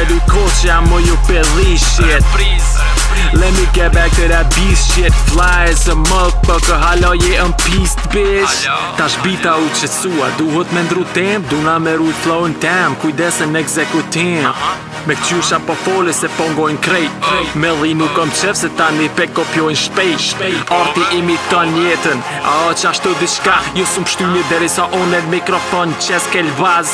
Edhe kohë jam më ju pedhi shit Let me get back to that beast shit Fly as a motherfucker, halo je yeah, unpeaced bitch Tash bit-a u qetësua, duhet me ndru temp Duna me rujt flow në tem, kujdes edhe në ekzekutim Me këqyr qysh po foli se po ngojnë krejt Me lidh nuk kom qef se tani pe kopjojnë shpejt Arti imiton jetën, a o qashtu diçka Ju s'un pështyni derisa unë e mikrofon qes këlbaz